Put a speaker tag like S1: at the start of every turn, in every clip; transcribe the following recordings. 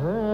S1: Huh?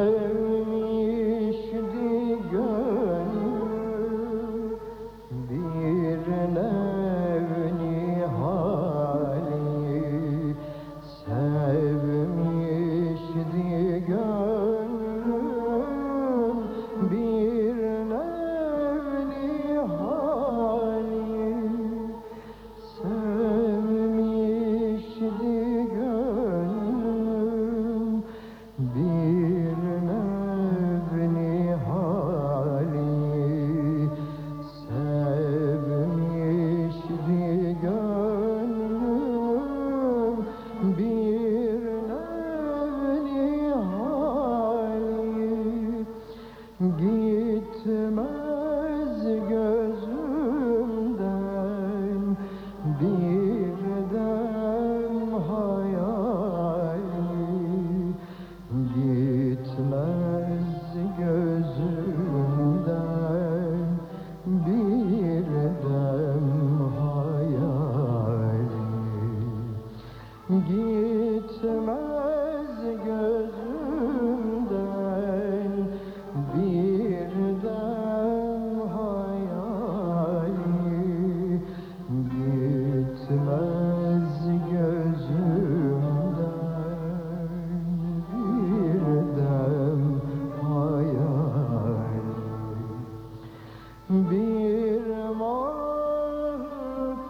S1: Bir mor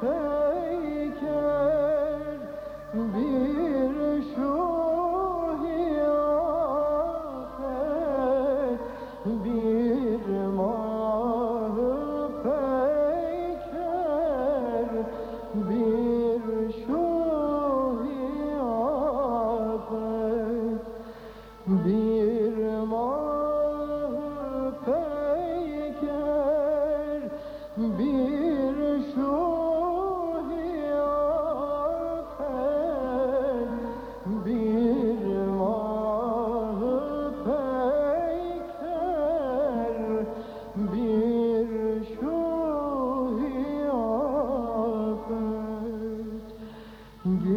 S1: peyker Bir şu Bir mor peyker Bir şu Bir Çünkü